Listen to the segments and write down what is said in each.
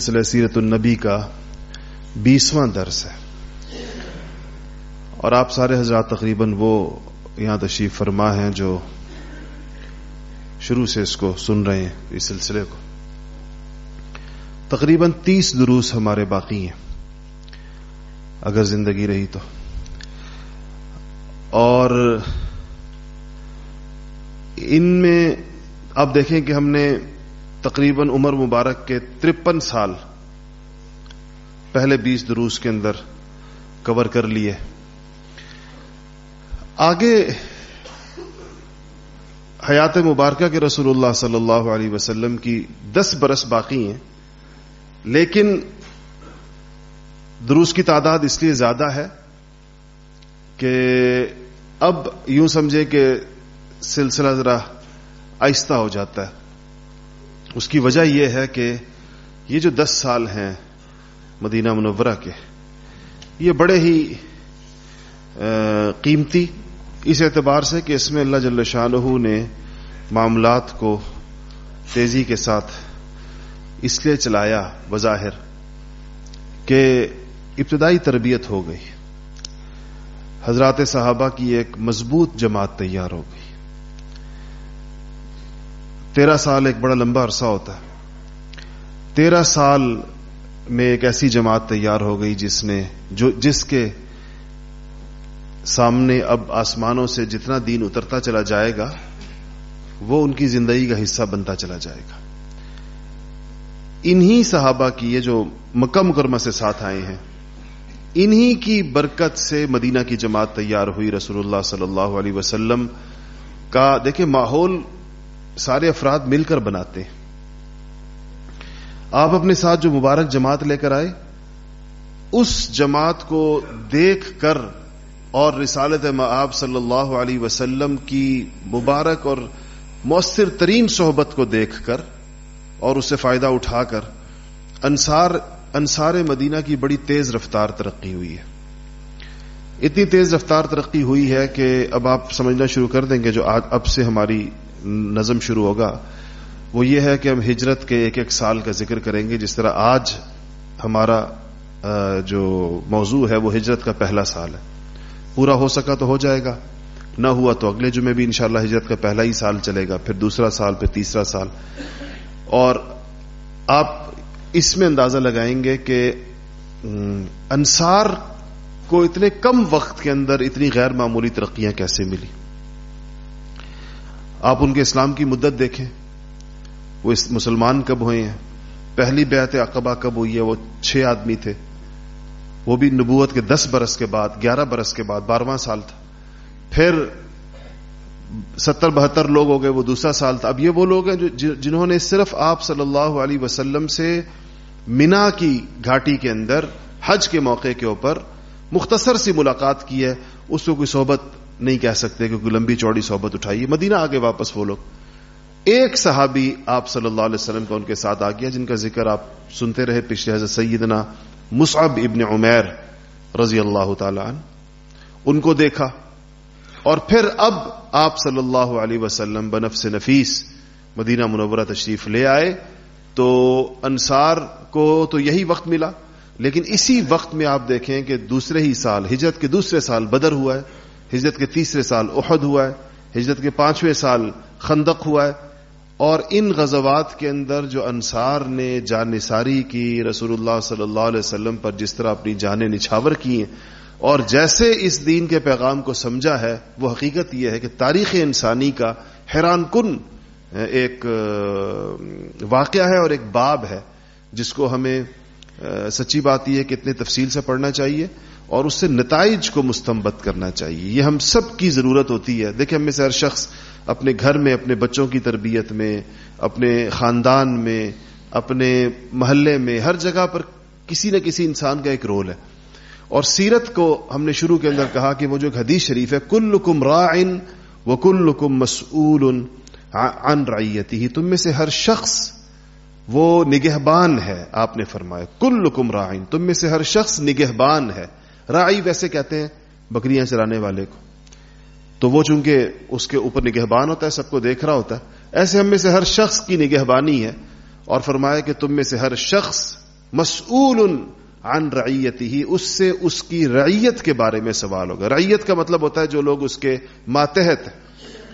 سلسلہ سیرت النبی کا بیسواں درس ہے۔ اور آپ سارے حضرات تقریباً وہ یہاں تشریف فرما ہیں جو شروع سے اس کو سن رہے ہیں، اس سلسلے کو۔ تقریباً تیس دروس ہمارے باقی ہیں، اگر زندگی رہی تو۔ اور ان میں آپ دیکھیں کہ ہم نے تقریباً عمر مبارک کے ترپن سال پہلے بیس دروس کے اندر کور کر لیے۔ آگے حیات مبارکہ کے رسول اللہ صلی اللہ علیہ وسلم کی دس برس باقی ہیں، لیکن دروس کی تعداد اس لیے زیادہ ہے کہ اب یوں سمجھے کہ سلسلہ ذرا آہستہ ہو جاتا ہے۔ اس کی وجہ یہ ہے کہ یہ جو دس سال ہیں مدینہ منورہ کے، یہ بڑے ہی قیمتی اس اعتبار سے کہ اس میں اللہ جل شاہ نے معاملات کو تیزی کے ساتھ اس لیے چلایا بظاہر کہ ابتدائی تربیت ہو گئی۔ حضرات صحابہ کی ایک مضبوط جماعت تیار ہو گئی۔ تیرہ سال ایک بڑا لمبا عرصہ ہوتا ہے۔ تیرہ سال میں ایک ایسی جماعت تیار ہو گئی جس نے جو جس کے سامنے اب آسمانوں سے جتنا دین اترتا چلا جائے گا، وہ ان کی زندگی کا حصہ بنتا چلا جائے گا۔ انہی صحابہ کی یہ جو مکہ مکرمہ سے ساتھ آئے ہیں، انہی کی برکت سے مدینہ کی جماعت تیار ہوئی۔ رسول اللہ صلی اللہ علیہ وسلم کا دیکھیں ماحول سارے افراد مل کر بناتے ہیں۔ آپ اپنے ساتھ جو مبارک جماعت لے کر آئے، اس جماعت کو دیکھ کر اور رسالت معاب صلی اللہ علیہ وسلم کی مبارک اور مؤثر ترین صحبت کو دیکھ کر اور اس سے فائدہ اٹھا کر انصار انصار مدینہ کی بڑی تیز رفتار ترقی ہوئی ہے۔ اتنی تیز رفتار ترقی ہوئی ہے کہ اب آپ سمجھنا شروع کر دیں گے جو اب سے ہماری نظم شروع ہوگا، وہ یہ ہے کہ ہم ہجرت کے ایک ایک سال کا ذکر کریں گے، جس طرح آج ہمارا جو موضوع ہے، وہ ہجرت کا پہلا سال ہے۔ پورا ہو سکا تو ہو جائے گا، نہ ہوا تو اگلے جمعے بھی انشاءاللہ ہجرت کا پہلا ہی سال چلے گا، پھر دوسرا سال، پھر تیسرا سال۔ اور آپ اس میں اندازہ لگائیں گے کہ انصار کو اتنے کم وقت کے اندر اتنی غیر معمولی ترقیاں کیسے ملی؟ آپ ان کے اسلام کی مدت دیکھیں۔ وہ مسلمان کب ہوئے ہیں؟ پہلی بیعت عقبہ کب ہوئی ہے؟ وہ چھ آدمی تھے۔ وہ بھی نبوت کے دس برس کے بعد، گیارہ برس کے بعد، بارہواں سال تھا۔ پھر ستر بہتر لوگ ہو گئے، وہ دوسرا سال تھا۔ اب یہ وہ لوگ ہیں جو جنہوں نے صرف آپ صلی اللہ علیہ وسلم سے مینا کی گھاٹی کے اندر، حج کے موقع کے اوپر مختصر سی ملاقات کی ہے۔ اس کو کوئی صحبت نہیں کہہ سکتے کہ کوئی لمبی چوڑی صحبت اٹھائی مدینہ آگے واپس وہ لوگ۔ ایک صحابی آپ صلی اللہ علیہ وسلم کا ان کے ساتھ آ گیا، جن کا ذکر آپ سنتے رہے پچھلے حضرت سیدنا مصعب ابن عمیر رضی اللہ تعالی عنہ۔ ان کو دیکھا اور پھر اب آپ صلی اللہ علیہ وسلم بنف سے نفیس مدینہ منورہ تشریف لے آئے۔ تو انصار کو تو یہی وقت ملا، لیکن اسی وقت میں آپ دیکھیں کہ دوسرے ہی سال، ہجرت کے دوسرے سال بدر ہوا ہے۔ ہجرت کے تیسرے سال احد ہوا ہے، ہجرت کے پانچویں سال خندق ہوا ہے۔ اور ان غزوات کے اندر جو انصار نے جان نثاری کی، رسول اللہ صلی اللہ علیہ وسلم پر جس طرح اپنی جانیں نچھاور کی ہیں، اور جیسے اس دین کے پیغام کو سمجھا ہے، وہ حقیقت یہ ہے کہ تاریخ انسانی کا حیران کن ایک واقعہ ہے اور ایک باب ہے، جس کو ہمیں سچی بات یہ ہے کہ اتنے تفصیل سے پڑھنا چاہیے۔ اور اس سے نتائج کو مستمبت کرنا چاہیے۔ یہ ہم سب کی ضرورت ہوتی ہے۔ دیکھیں، ہم میں سے ہر شخص اپنے گھر میں، اپنے بچوں کی تربیت میں، اپنے خاندان میں، اپنے محلے میں، ہر جگہ پر کسی نہ کسی انسان کا ایک رول ہے۔ اور سیرت کو ہم نے شروع کے اندر کہا کہ وہ جو ایک حدیث شریف ہے کل کم رائن و کل کم مسعول ان رائیتی ہی تم میں سے ہر شخص وہ نگہبان ہے، آپ نے فرمایا۔ کل کم رائن تم میں سے ہر شخص نگہبان ہے۔ رائی ویسے کہتے ہیں بکریاں چلانے والے کو۔ تو وہ چونکہ اس کے اوپر نگہبان ہوتا ہے، سب کو دیکھ رہا ہوتا ہے، ایسے ہم میں سے ہر شخص کی نگہبانی ہے۔ اور فرمایا کہ تم میں سے ہر شخص مسئول عن رعیت ہی اس سے اس کی رعیت کے بارے میں سوال ہوگا۔ رعیت کا مطلب ہوتا ہے جو لوگ اس کے ماتحت،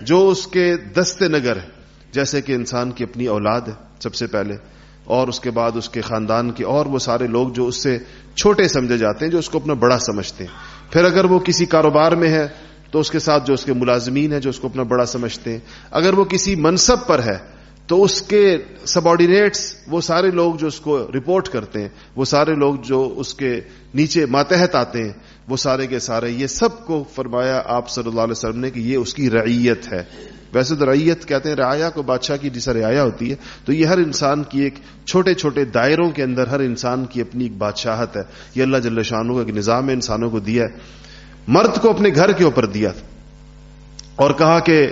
جو اس کے دست نگر ہے۔ جیسے کہ انسان کی اپنی اولاد ہے، سب سے پہلے اور اس کے بعد اس کے خاندان کے اور وہ سارے لوگ جو اس سے چھوٹے سمجھے جاتے ہیں، جو اس کو اپنا بڑا سمجھتے ہیں۔ پھر اگر وہ کسی کاروبار میں ہے، تو اس کے ساتھ جو اس کے ملازمین ہیں، جو اس کو اپنا بڑا سمجھتے ہیں۔ اگر وہ کسی منصب پر ہے، تو اس کے سب آرڈینیٹس وہ سارے لوگ جو اس کو رپورٹ کرتے ہیں، وہ سارے لوگ جو اس کے نیچے ماتحت آتے ہیں، وہ سارے کے سارے، یہ سب کو فرمایا آپ صلی اللہ علیہ وسلم نے کہ یہ اس کی رعیت ہے۔ ویسے تو رعیت کہتے ہیں رعایا کو بادشاہ کی جیسا رعایا ہوتی ہے، تو یہ ہر انسان کی ایک چھوٹے چھوٹے دائروں کے اندر ہر انسان کی اپنی ایک بادشاہت ہے۔ یہ اللہ جل شاہوں کا ایک نظام ہے، انسانوں کو دیا ہے۔ مرد کو اپنے گھر کے اوپر دیا۔ اور کہا کہ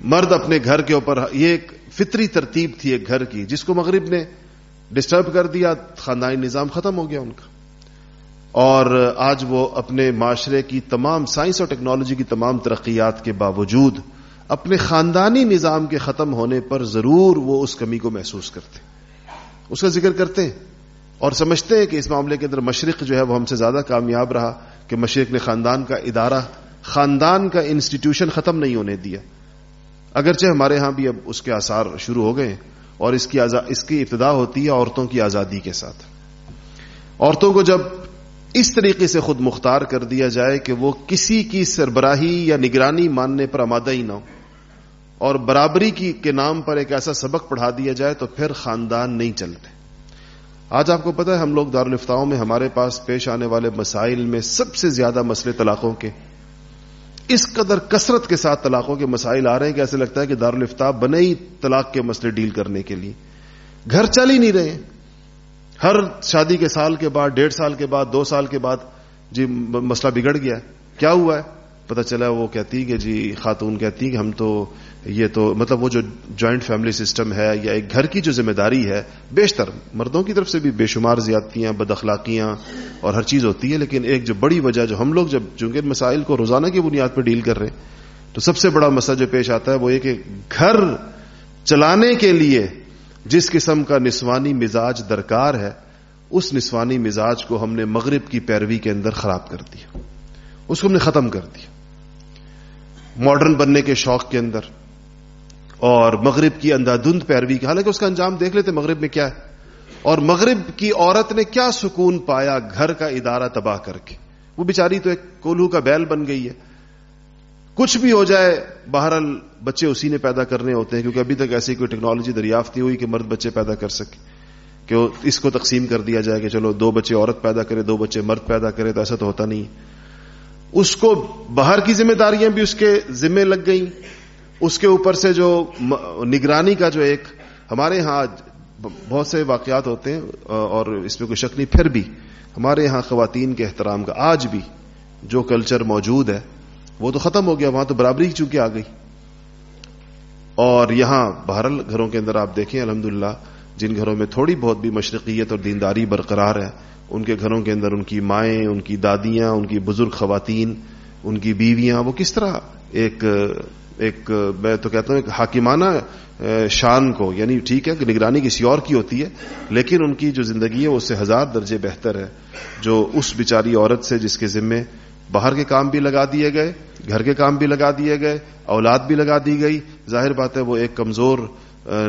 مرد اپنے گھر کے اوپر، یہ ایک فطری ترتیب تھی ایک گھر کی، جس کو مغرب نے ڈسٹرب کر دیا، خاندانی نظام ختم ہو گیا ان کا۔ اور آج وہ اپنے معاشرے کی تمام سائنس اور ٹیکنالوجی کی تمام ترقیات کے باوجود اپنے خاندانی نظام کے ختم ہونے پر ضرور وہ اس کمی کو محسوس کرتے اس کا ذکر کرتے ہیں اور سمجھتے ہیں کہ اس معاملے کے اندر مشرق جو ہے وہ ہم سے زیادہ کامیاب رہا کہ مشرق نے خاندان کا ادارہ، خاندان کا انسٹیٹیوشن ختم نہیں ہونے دیا۔ اگرچہ ہمارے ہاں بھی اب اس کے آثار شروع ہو گئے اور اس کی اس کی ابتدا ہوتی ہے عورتوں کی آزادی کے ساتھ۔ عورتوں کو جب اس طریقے سے خود مختار کر دیا جائے کہ وہ کسی کی سربراہی یا نگرانی ماننے پر آمادہ ہی نہ ہو اور برابری کی، کے نام پر ایک ایسا سبق پڑھا دیا جائے تو پھر خاندان نہیں چلتے۔ آج آپ کو پتا ہے ہم لوگ دارالفتاؤں میں ہمارے پاس پیش آنے والے مسائل میں سب سے زیادہ مسئلے طلاقوں کے۔ اس قدر کثرت کے ساتھ طلاقوں کے مسائل آ رہے ہیں کہ ایسے لگتا ہے کہ دارالفتاب بنے ہی طلاق کے مسئلے ڈیل کرنے کے لیے۔ گھر چل ہی نہیں رہے ہر شادی کے سال کے بعد، ڈیڑھ سال کے بعد، دو سال کے بعد جی مسئلہ بگڑ گیا۔ کیا ہوا ہے؟ پتہ چلا وہ کہتی کہ جی خاتون کہتی کہ ہم تو یہ تو مطلب وہ جو جوائنٹ فیملی سسٹم ہے یا ایک گھر کی جو ذمہ داری ہے، بیشتر مردوں کی طرف سے بھی بے شمار زیادتیاں، بد اخلاقیاں اور ہر چیز ہوتی ہے، لیکن ایک جو بڑی وجہ جو ہم لوگ جب چونکہ مسائل کو روزانہ کی بنیاد پہ ڈیل کر رہے ہیں، تو سب سے بڑا مسئلہ جو پیش آتا ہے وہ یہ کہ گھر چلانے کے لیے جس قسم کا نسوانی مزاج درکار ہے، اس نسوانی مزاج کو ہم نے مغرب کی پیروی کے اندر خراب کر دیا، اس کو ہم نے ختم کر دیا۔ ماڈرن بننے کے شوق کے اندر اور مغرب کی اندھادھند پیروی کی۔ حالانکہ اس کا انجام دیکھ لیتے مغرب میں کیا ہے۔ اور مغرب کی عورت نے کیا سکون پایا گھر کا ادارہ تباہ کر کے۔ وہ بیچاری تو ایک کولو کا بیل بن گئی ہے۔ کچھ بھی ہو جائے، بہرحال بچے اسی نے پیدا کرنے ہوتے ہیں، کیونکہ ابھی تک ایسی کوئی ٹیکنالوجی دریافت نہیں ہوئی کہ مرد بچے پیدا کر سکے۔ کہ اس کو تقسیم کر دیا جائے کہ چلو دو بچے عورت پیدا کرے، دو بچے مرد پیدا کرے، تو ایسا تو ہوتا نہیں۔ اس کو باہر کی ذمہ داریاں بھی اس کے ذمے لگ گئیں۔ اس کے اوپر سے جو نگرانی کا جو ایک ہمارے ہاں بہت سے واقعات ہوتے ہیں، اور اس میں کوئی شک نہیں، پھر بھی ہمارے یہاں خواتین کے احترام کا آج بھی جو کلچر موجود ہے، وہ تو ختم ہو گیا، وہاں تو برابری چونکہ آ گئی۔ اور یہاں بہرل گھروں کے اندر آپ دیکھیں الحمد جن گھروں میں تھوڑی بہت بھی مشرقیت اور دینداری برقرار ہے، ان کے گھروں کے اندر ان کی مائیں، ان کی دادیاں، ان کی بزرگ خواتین، ان کی بیویاں، وہ کس طرح ایک ایک، میں تو کہتا ہوں ایک حاکمانہ شان کو یعنی ٹھیک ہے کہ نگرانی کسی اور کی ہوتی ہے، لیکن ان کی جو زندگی ہے، وہ اس سے ہزار درجے بہتر ہے، جو اس بیچاری عورت سے جس کے ذمے باہر کے کام بھی لگا دیے گئے، گھر کے کام بھی لگا دیے گئے، اولاد بھی لگا دی گئی۔ ظاہر بات ہے، وہ ایک کمزور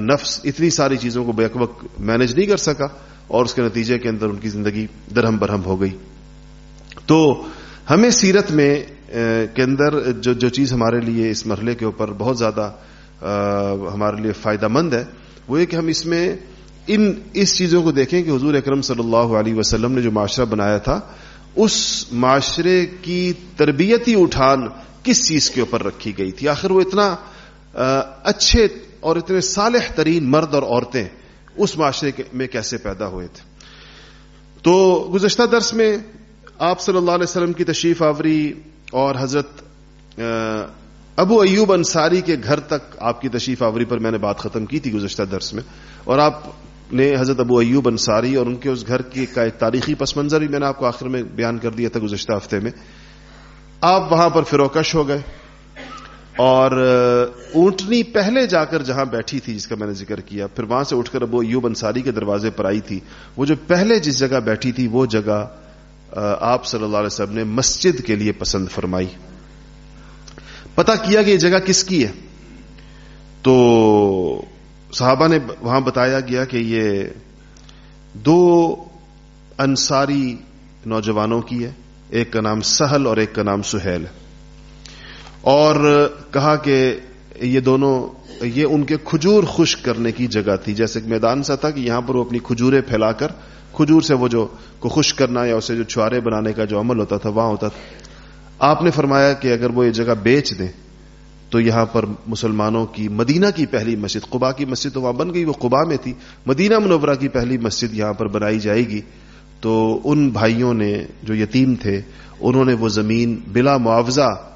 نفس اتنی ساری چیزوں کو بیک وقت مینج نہیں کر سکا اور اس کے نتیجے کے اندر ان کی زندگی درہم برہم ہو گئی۔ تو ہمیں سیرت میں کے اندر جو جو چیز ہمارے لیے اس مرحلے کے اوپر بہت زیادہ ہمارے لیے فائدہ مند ہے، وہ یہ کہ ہم اس میں ان، اس چیزوں کو دیکھیں کہ حضور اکرم صلی اللہ علیہ وسلم نے جو معاشرہ بنایا تھا، اس معاشرے کی تربیتی اٹھان کس چیز کے اوپر رکھی گئی تھی؟ آخر وہ اتنا اچھے اور اتنے صالح ترین مرد اور عورتیں اس معاشرے میں کیسے پیدا ہوئے تھے؟ تو گزشتہ درس میں آپ صلی اللہ علیہ وسلم کی تشریف آوری اور حضرت ابو ایوب انصاری کے گھر تک آپ کی تشریف آوری پر میں نے بات ختم کی تھی گزشتہ درس میں، اور آپ نے حضرت ابو ایوب انصاری اور ان کے اس گھر کی کا ایک تاریخی پس منظر بھی میں نے آپ کو آخر میں بیان کر دیا تھا گزشتہ ہفتے میں۔ آپ وہاں پر فروکش ہو گئے، اور اونٹنی پہلے جا کر جہاں بیٹھی تھی جس کا میں نے ذکر کیا، پھر وہاں سے اٹھ کر وہ یوب انصاری کے دروازے پر آئی تھی۔ وہ جو پہلے جس جگہ بیٹھی تھی، وہ جگہ آپ صلی اللہ علیہ وسلم نے مسجد کے لیے پسند فرمائی۔ پتا کیا کہ یہ جگہ کس کی ہے؟ تو صحابہ نے وہاں بتایا گیا کہ یہ دو انصاری نوجوانوں کی ہے، ایک کا نام سہل اور ایک کا نام سہیل۔ اور کہا کہ یہ دونوں، یہ ان کے کھجور خشک کرنے کی جگہ تھی۔ جیسے کہ میدان سا تھا کہ یہاں پر وہ اپنی کھجورے پھیلا کر، کھجور سے وہ جو کو خشک کرنا یا اسے جو چھوارے بنانے کا جو عمل ہوتا تھا، وہاں ہوتا تھا۔ آپ نے فرمایا کہ اگر وہ یہ جگہ بیچ دیں، تو یہاں پر مسلمانوں کی مدینہ کی پہلی مسجد قبا کی مسجد تو وہاں بن گئی، وہ قبا میں تھی۔ مدینہ منورہ کی پہلی مسجد یہاں پر بنائی جائے گی۔ تو ان بھائیوں نے جو یتیم تھے، انہوں نے وہ زمین بلا معاوضہ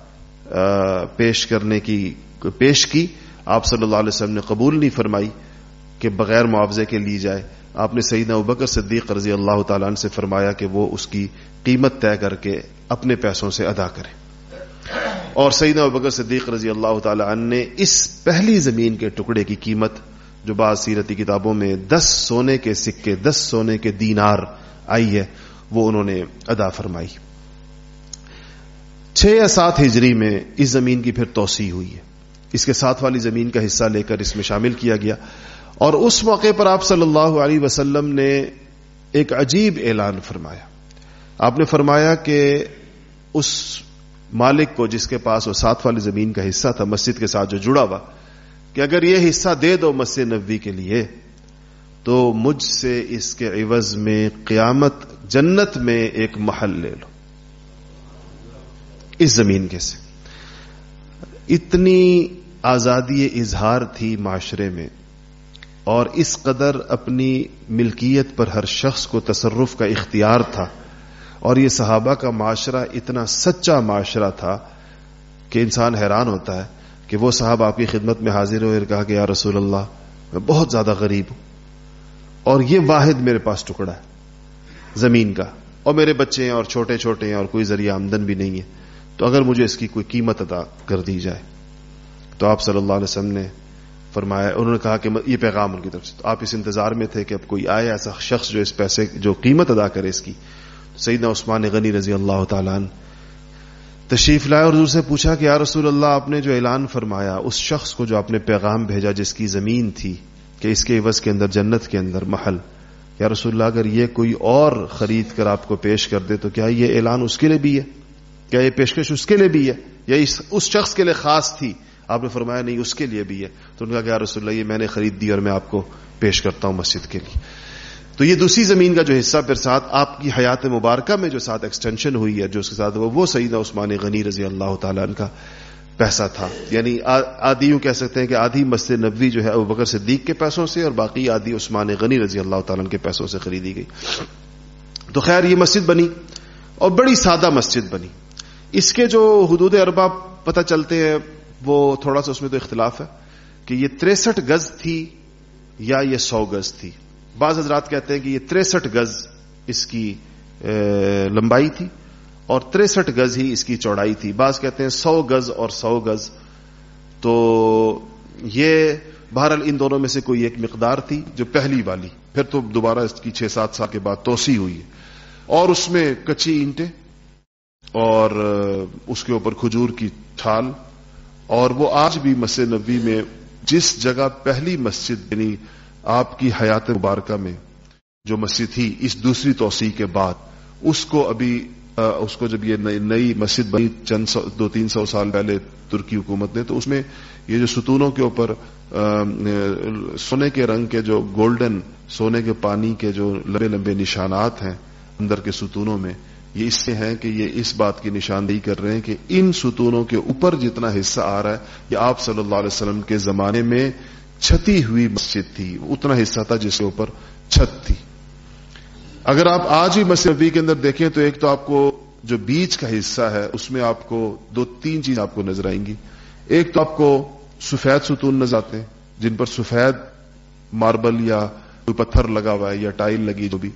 پیش کرنے کی، پیش کی۔ آپ صلی اللہ علیہ وسلم نے قبول نہیں فرمائی کہ بغیر معاوضے کے لی جائے۔ آپ نے سیدنا ابکر صدیق رضی اللہ تعالیٰ عنہ سے فرمایا کہ وہ اس کی قیمت طے کر کے اپنے پیسوں سے ادا کرے اور سیدنا ابکر صدیق رضی اللہ تعالی عنہ نے اس پہلی زمین کے ٹکڑے کی قیمت جو بعض سیرتی کتابوں میں دس سونے کے سکے، دس سونے کے دینار آئی ہے، وہ انہوں نے ادا فرمائی۔ چھ یا سات ہجری میں اس زمین کی پھر توسیع ہوئی ہے۔ اس کے ساتھ والی زمین کا حصہ لے کر اس میں شامل کیا گیا۔ اور اس موقع پر آپ صلی اللہ علیہ وسلم نے ایک عجیب اعلان فرمایا۔ آپ نے فرمایا کہ اس مالک کو جس کے پاس وہ ساتھ والی زمین کا حصہ تھا، مسجد کے ساتھ جو جڑا ہوا، کہ اگر یہ حصہ دے دو مسجد نبوی کے لیے، تو مجھ سے اس کے عوض میں قیامت جنت میں ایک محل لے لو۔ اس زمین کے سے۔ اتنی آزادی اظہار تھی معاشرے میں اور اس قدر اپنی ملکیت پر ہر شخص کو تصرف کا اختیار تھا اور یہ صحابہ کا معاشرہ اتنا سچا معاشرہ تھا کہ انسان حیران ہوتا ہے کہ وہ صاحب آپ کی خدمت میں حاضر ہوئے کہا کہ یا رسول اللہ، میں بہت زیادہ غریب ہوں اور یہ واحد میرے پاس ٹکڑا ہے زمین کا اور میرے بچے ہیں اور چھوٹے چھوٹے ہیں اور کوئی ذریعہ آمدن بھی نہیں ہے، تو اگر مجھے اس کی کوئی قیمت ادا کر دی جائے تو آپ صلی اللہ علیہ وسلم نے فرمایا، انہوں نے کہا کہ یہ پیغام ان کی طرف سے۔ تو آپ اس انتظار میں تھے کہ اب کوئی آئے ایسا شخص جو اس پیسے، جو قیمت ادا کرے اس کی۔ سیدنا عثمان غنی رضی اللہ تعالیٰ تشریف لائے اور حضور سے پوچھا کہ یا رسول اللہ، آپ نے جو اعلان فرمایا اس شخص کو جو آپ نے پیغام بھیجا جس کی زمین تھی کہ اس کے عوض کے اندر، جنت کے اندر محل۔ یا رسول اللہ، اگر یہ کوئی اور خرید کر آپ کو پیش کر دے تو کیا یہ اعلان اس کے لیے بھی ہے؟ کیا یہ پیشکش اس کے لیے بھی ہے؟ یا اس شخص کے لیے خاص تھی آپ نے فرمایا نہیں، اس کے لیے بھی ہے۔ تو ان کا کہ رسول اللہ، یہ میں نے خرید دی اور میں آپ کو پیش کرتا ہوں مسجد کے لیے۔ تو یہ دوسری زمین کا جو حصہ پھر ساتھ آپ کی حیات مبارکہ میں جو ساتھ ایکسٹینشن ہوئی ہے، جو اس کے ساتھ وہ سعیدہ عثمان غنی رضی اللہ تعالیٰ کا پیسہ تھا۔ یعنی آدھی یوں کہہ سکتے ہیں کہ آدھی مسجد نبوی جو ہے ابو بکر صدیق کے پیسوں سے اور باقی آدھی عثمان غنی رضی اللہ تعالیٰ کے پیسوں سے خریدی گئی۔ تو خیر، یہ مسجد بنی اور بڑی سادہ مسجد بنی۔ اس کے جو حدود اربا پتہ چلتے ہیں وہ تھوڑا سا اس میں تو اختلاف ہے کہ یہ تریسٹھ گز تھی یا یہ سو گز تھی۔ بعض حضرات کہتے ہیں کہ یہ تریسٹھ گز اس کی لمبائی تھی اور تریسٹھ گز ہی اس کی چوڑائی تھی۔ بعض کہتے ہیں سو گز اور سو گز۔ تو یہ بہرحال ان دونوں میں سے کوئی ایک مقدار تھی جو پہلی والی۔ پھر تو دوبارہ اس کی چھ سات سال کے بعد توسیع ہوئی ہے۔ اور اس میں کچی اینٹیں اور اس کے اوپر کھجور کی چھال اور وہ آج بھی مسجد نبی میں جس جگہ پہلی مسجد یعنی آپ کی حیات مبارکہ میں جو مسجد تھی، اس دوسری توسیع کے بعد، اس کو ابھی اس کو جب یہ نئی مسجد بنی چند سو، دو تین سو سال پہلے ترکی حکومت نے، تو اس میں یہ جو ستونوں کے اوپر سونے کے رنگ کے جو گولڈن، سونے کے پانی کے جو لمبے لمبے نشانات ہیں اندر کے ستونوں میں یہ اس سے ہیں کہ یہ اس بات کی نشاندہی کر رہے ہیں کہ ان ستونوں کے اوپر جتنا حصہ آ رہا ہے، یہ آپ صلی اللہ علیہ وسلم کے زمانے میں چھتی ہوئی مسجد تھی، اتنا حصہ تھا جس کے اوپر چھت تھی۔ اگر آپ آج ہی مسجد نبی کے اندر دیکھیں تو ایک تو آپ کو جو بیچ کا حصہ ہے، اس میں آپ کو دو تین چیز آپ کو نظر آئیں گی۔ ایک تو آپ کو سفید ستون نظر آتے ہیں، جن پر سفید ماربل یا کوئی پتھر لگا ہوا ہے یا ٹائل لگی جو بھی۔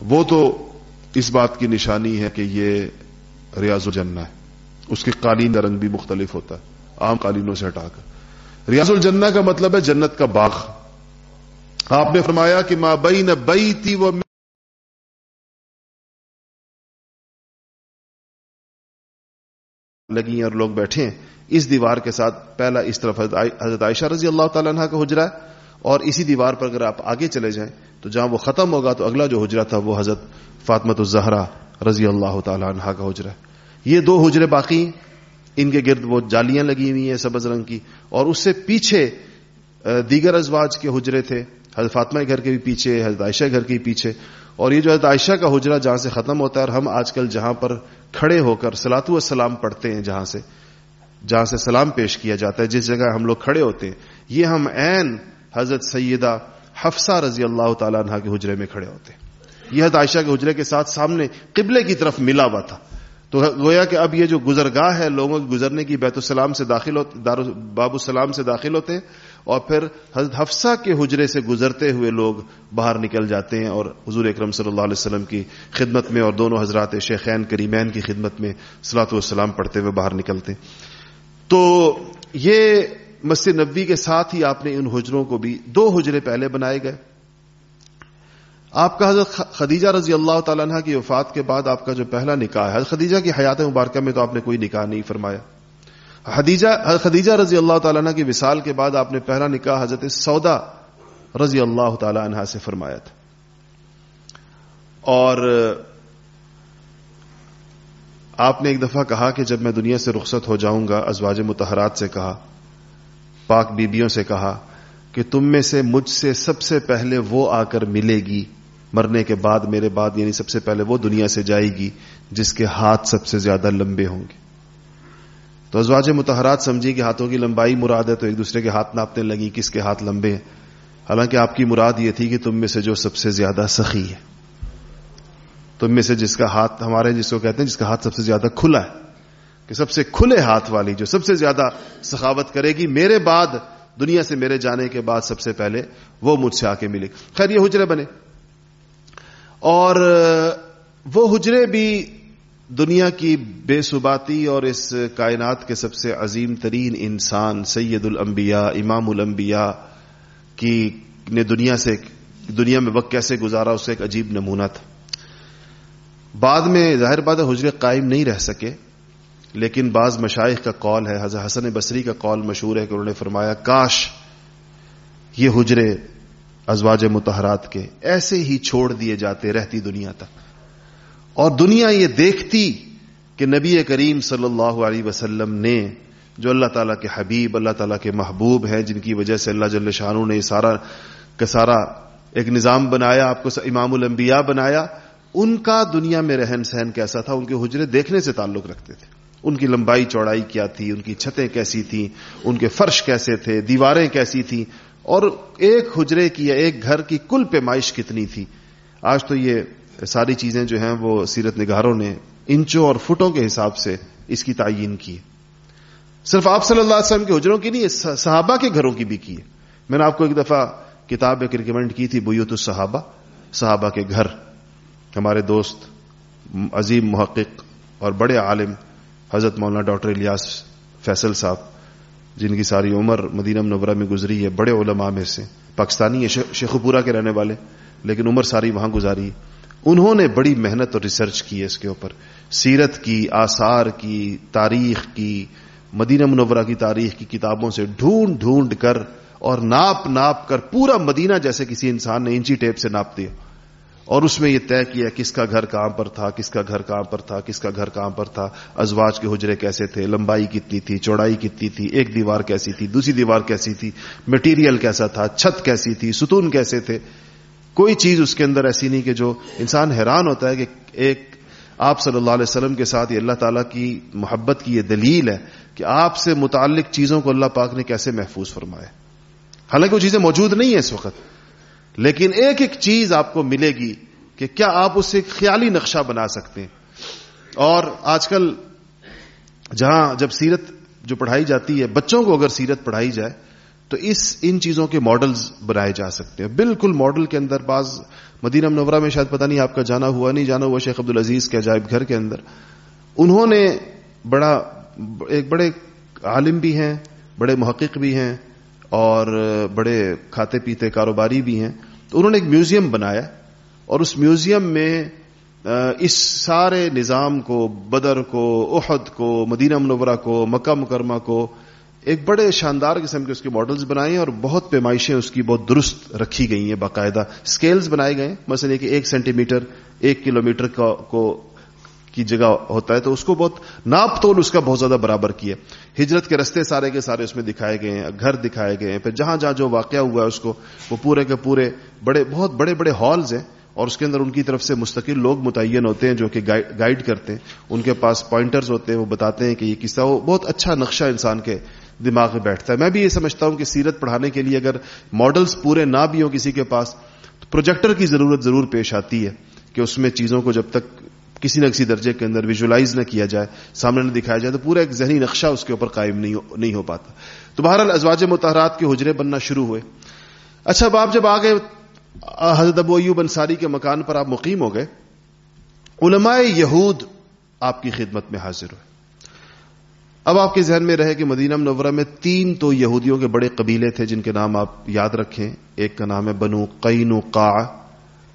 وہ تو اس بات کی نشانی ہے کہ یہ ریاض الجنہ ہے۔ اس کے قالین کا رنگ بھی مختلف ہوتا ہے۔ عام قالینوں سے ہٹا کر۔ ریاض الجنہ کا مطلب ہے جنت کا باغ۔ آپ نے فرمایا کہ ماں بئی نہ بئی تھی وہ لگی اور لوگ بیٹھے ہیں۔ اس دیوار کے ساتھ پہلا اس طرف حضرت عائشہ رضی اللہ تعالیٰ عنہ کا حجرا ہے۔ اور اسی دیوار پر اگر آپ آگے چلے جائیں تو جہاں وہ ختم ہوگا تو اگلا جو حجرا تھا وہ حضرت فاطمت الزہرا رضی اللہ تعالیٰ عنہ کا حجرا ہے۔ یہ دو حجرے باقی ان کے گرد وہ جالیاں لگی ہوئی ہیں سبز رنگ کی۔ اور اس سے پیچھے دیگر ازواج کے حجرے تھے۔ حضرت فاطمہ کے گھر کے بھی پیچھے، حضرت عائشہ گھر کے بھی پیچھے۔ اور یہ جو حضرت عائشہ کا حجرا جہاں سے ختم ہوتا ہے اور ہم آج کل جہاں پر کھڑے ہو کر سلاط والسلام پڑھتے ہیں جہاں سے جہاں سے سلام پیش کیا جاتا ہے، جس جگہ ہم لوگ کھڑے ہوتے ہیں، یہ ہم عین حضرت سیدہ حفصہ رضی اللہ تعالیٰ عنہ کے حجرے میں کھڑے ہوتے ہیں۔ یہ حضرت عائشہ کے حجرے کے ساتھ سامنے قبلے کی طرف ملا ہوا تھا۔ تو گویا کہ اب یہ جو گزرگاہ ہے، لوگوں کے گزرنے کی بیت السلام سے داخل ہوتے باب السلام سے داخل ہوتے ہیں اور پھر حضرت حفصہ کے حجرے سے گزرتے ہوئے لوگ باہر نکل جاتے ہیں اور حضور اکرم صلی اللہ علیہ وسلم کی خدمت میں اور دونوں حضرات شیخین کریمین کی خدمت میں سلاۃ والسلام پڑھتے ہوئے باہر نکلتے ہیں۔ تو یہ مسجد نبی کے ساتھ ہی آپ نے ان حجروں کو بھی دو حجرے پہلے بنائے گئے۔ آپ کا حضرت خدیجہ رضی اللہ تعالیٰ عنہ کی وفات کے بعد آپ کا جو پہلا نکاح ہے، حضرت خدیجہ کی حیات مبارکہ میں تو آپ نے کوئی نکاح نہیں فرمایا۔ حدیجہ خدیجہ رضی اللہ تعالیٰ عنہ کی وصال کے بعد آپ نے پہلا نکاح حضرت سودا رضی اللہ تعالی عنہ سے فرمایا تھا۔ اور آپ نے ایک دفعہ کہا کہ جب میں دنیا سے رخصت ہو جاؤں گا، ازواج متحرات سے کہا پاک بیبیوں سے کہا کہ تم میں سے مجھ سے سب سے پہلے وہ آ کر ملے گی۔ مرنے کے بعد میرے بعد یعنی سب سے پہلے وہ دنیا سے جائے گی جس کے ہاتھ سب سے زیادہ لمبے ہوں گے۔ تو ازواج متحرات سمجھی کہ ہاتھوں کی لمبائی مراد ہے تو ایک دوسرے کے ہاتھ ناپنے لگی کس کے ہاتھ لمبے ہیں۔ حالانکہ آپ کی مراد یہ تھی کہ تم میں سے جو سب سے زیادہ سخی ہے۔ تم میں سے جس کا ہاتھ ہمارے جس کو کہتے ہیں جس کا ہاتھ سب سے زیادہ کھلا ہے۔ کہ سب سے کھلے ہاتھ والی جو سب سے زیادہ سخاوت کرے گی میرے بعد، دنیا سے میرے جانے کے بعد سب سے پہلے وہ مجھ سے آ کے ملے خیر، یہ حجرے بنے۔ اور وہ حجرے بھی دنیا کی بے ثباتی اور اس کائنات کے سب سے عظیم ترین انسان، سید الانبیاء، امام الانبیاء کی نے دنیا سے، دنیا میں وقت کیسے گزارا، اس سے ایک عجیب نمونہ تھا۔ بعد میں ظاہر بات حجرے قائم نہیں رہ سکے۔ لیکن بعض مشائق کا قول ہے، حضرت حسن بصری کا قول مشہور ہے کہ انہوں نے فرمایا، کاش یہ حجرے ازواج متحرات کے ایسے ہی چھوڑ دیے جاتے رہتی دنیا تک۔ اور دنیا یہ دیکھتی کہ نبی کریم صلی اللہ علیہ وسلم نے جو اللہ تعالیٰ کے حبیب، اللہ تعالیٰ کے محبوب ہیں، جن کی وجہ سے اللہ جل شاہ نے سارا کا سارا ایک نظام بنایا، آپ کو امام الانبیاء بنایا، ان کا دنیا میں رہن سہن کیسا تھا؟ ان کے حجرے دیکھنے سے تعلق رکھتے تھے۔ ان کی لمبائی چوڑائی کیا تھی، ان کی چھتیں کیسی تھیں، ان کے فرش کیسے تھے، دیواریں کیسی تھیں، اور ایک حجرے کی یا ایک گھر کی کل پیمائش کتنی تھی۔ آج تو یہ ساری چیزیں جو ہیں وہ سیرت نگاروں نے انچوں اور فٹوں کے حساب سے اس کی تعین کی۔ صرف آپ صلی اللہ علیہ وسلم کے حجروں کی نہیں صحابہ کے گھروں کی بھی کی ہے۔ میں نے آپ کو ایک دفعہ کتاب ایک ریکمینڈ کی تھی، بیوت الصحابہ، صحابہ کے گھر۔ ہمارے دوست عظیم محقق اور بڑے عالم حضرت مولانا ڈاکٹر الیاس فیصل صاحب، جن کی ساری عمر مدینہ منورہ میں گزری ہے، بڑے علماء میں سے، پاکستانی ہے شیخوپورہ کے رہنے والے، لیکن عمر ساری وہاں گزاری ہے۔ انہوں نے بڑی محنت اور ریسرچ کی ہے اس کے اوپر۔ سیرت کی، آثار کی، تاریخ کی، مدینہ منورہ کی تاریخ کی کتابوں سے ڈھونڈ ڈھونڈ کر اور ناپ ناپ کر پورا مدینہ جیسے کسی انسان نے انچی ٹیپ سے ناپ دیا اور اس میں یہ طے کیا کس کا گھر کہاں پر تھا، کس کا گھر کہاں پر تھا، کس کا گھر کہاں پر تھا، ازواج کے حجرے کیسے تھے، لمبائی کتنی تھی، چوڑائی کتنی تھی، ایک دیوار کیسی تھی، دوسری دیوار کیسی تھی مٹیریل کیسا تھا، چھت کیسی تھی، ستون کیسے تھے۔ کوئی چیز اس کے اندر ایسی نہیں کہ جو انسان حیران ہوتا ہے کہ ایک آپ صلی اللہ علیہ وسلم کے ساتھ یہ اللہ تعالیٰ کی محبت کی یہ دلیل ہے کہ آپ سے متعلق چیزوں کو اللہ پاک نے کیسے محفوظ فرمایا۔ حالانکہ وہ چیزیں موجود نہیں ہیں اس وقت۔ لیکن ایک ایک چیز آپ کو ملے گی کہ کیا آپ اس سے ایک خیالی نقشہ بنا سکتے ہیں۔ اور آج کل جہاں جب سیرت جو پڑھائی جاتی ہے، بچوں کو اگر سیرت پڑھائی جائے، تو اس، ان چیزوں کے ماڈلز بنائے جا سکتے ہیں۔ بالکل ماڈل کے اندر بعض مدینہ منورہ میں شاید پتہ نہیں آپ کا جانا ہوا نہیں، جانا ہوا شیخ عبد العزیز کے عجائب گھر کے اندر۔ انہوں نے بڑا، ایک بڑے عالم بھی ہیں، بڑے محقق بھی ہیں اور بڑے کھاتے پیتے کاروباری بھی ہیں۔ تو انہوں نے ایک میوزیم بنایا اور اس میوزیم میں اس سارے نظام کو، بدر کو، احد کو، مدینہ منورہ کو، مکہ مکرمہ کو ایک بڑے شاندار قسم کے اس کے ماڈلز بنائے ہیں اور بہت پیمائشیں اس کی بہت درست رکھی گئی ہیں باقاعدہ اسکیلز بنائے گئے مثلا کہ ایک سینٹی میٹر ایک کلو میٹر کو کی جگہ ہوتا ہے تو اس کو بہت ناپ تول اس کا بہت زیادہ برابر کیا ہجرت کے رستے سارے کے سارے اس میں دکھائے گئے ہیں، گھر دکھائے گئے ہیں، پھر جہاں جہاں جو واقعہ ہوا ہے اس کو، وہ پورے کے پورے بڑے، بہت بڑے بڑے ہالز ہیں۔ اور اس کے اندر ان کی طرف سے مستقل لوگ متعین ہوتے ہیں جو کہ گائیڈ کرتے ہیں۔ ان کے پاس پوائنٹرز ہوتے ہیں، وہ بتاتے ہیں کہ یہ قصہ وہ بہت اچھا نقشہ انسان کے دماغ میں بیٹھتا ہے۔ میں بھی یہ سمجھتا ہوں کہ سیرت پڑھانے کے لیے اگر ماڈلز پورے نہ بھی ہوں کسی کے پاس، تو پروجیکٹر کی ضرورت ضرور پیش آتی ہے کہ اس میں چیزوں کو جب تک کسی نہ کسی درجے کے اندر ویژلائز نہ کیا جائے، سامنے نہ دکھایا جائے، تو پورا ایک ذہنی نقشہ اس کے اوپر قائم نہیں ہو پاتا۔ تو بہرحال ازواج متحرات کے حجرے بننا شروع ہوئے۔ اچھا اب آپ جب آگے حضرت ابو ایوب انصاری کے مکان پر آپ مقیم ہو گئے، علماء یہود آپ کی خدمت میں حاضر ہوئے۔ اب آپ کے ذہن میں رہے کہ مدینہ منورہ میں تین تو یہودیوں کے بڑے قبیلے تھے جن کے نام آپ یاد رکھیں۔ ایک کا نام ہے بنو قین قا